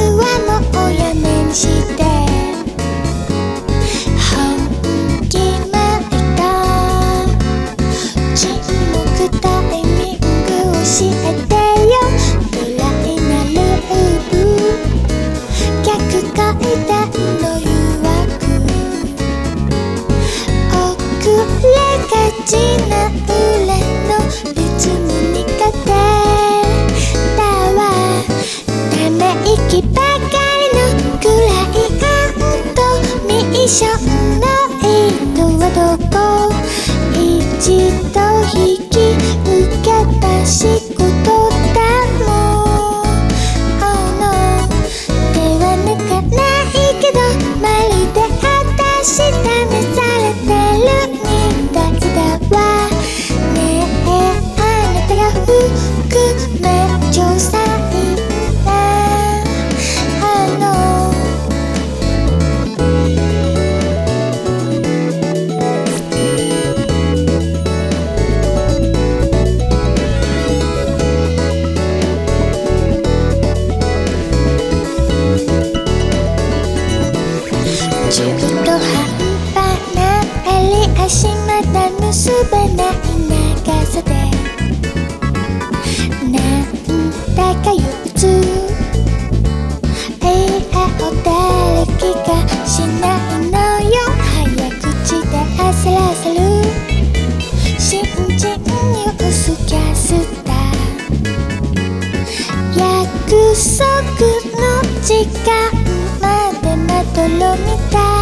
すぎたジョークはもうやめにして。本気まいた沈黙タイミング教えてよ。ぐらいなループ逆階段の誘惑。遅れがち。息ばかりのクライアント。ミッションの糸はどこ？一度。中途半端な襟足まだ結べない長さで。なんだか憂鬱。笑顔出る気がしないのよ。早口で焦らせる。新人に薄キャスター。約束でまどろみたい